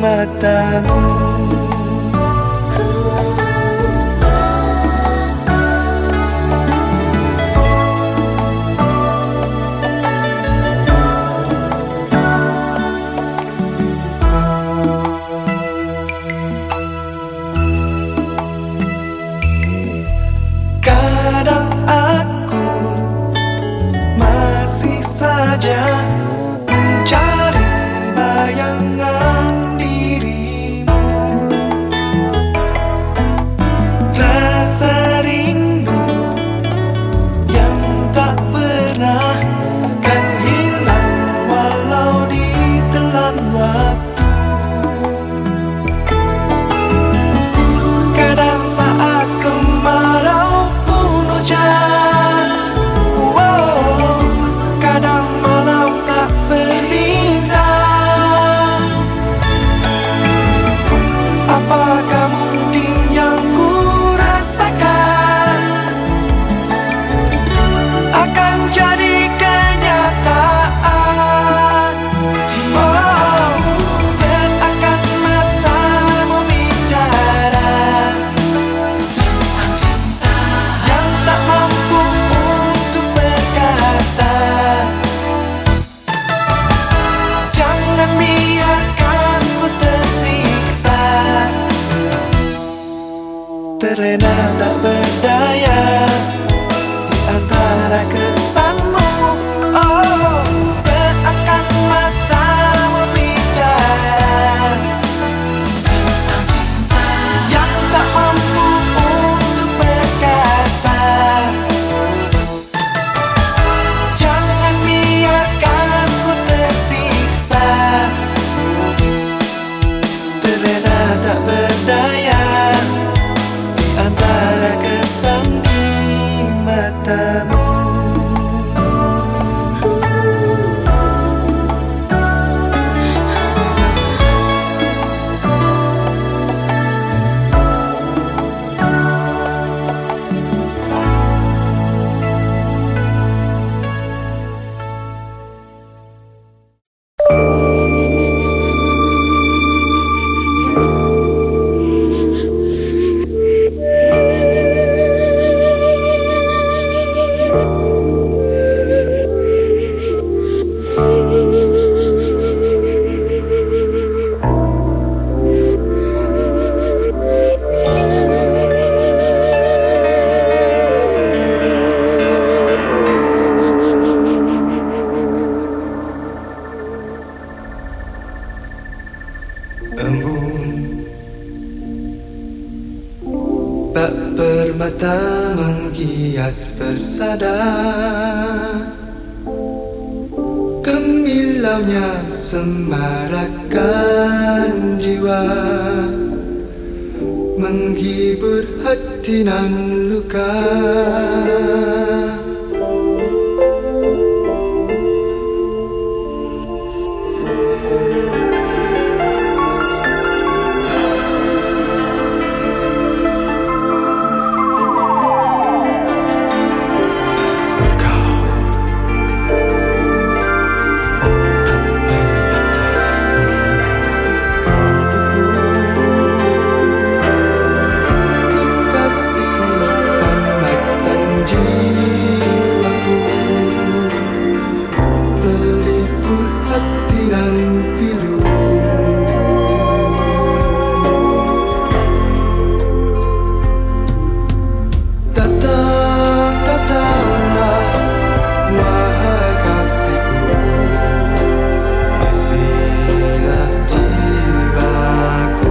matamu the permata menghias persada. Gemilaunya semarakan jiwa. Menghibur hati nan luka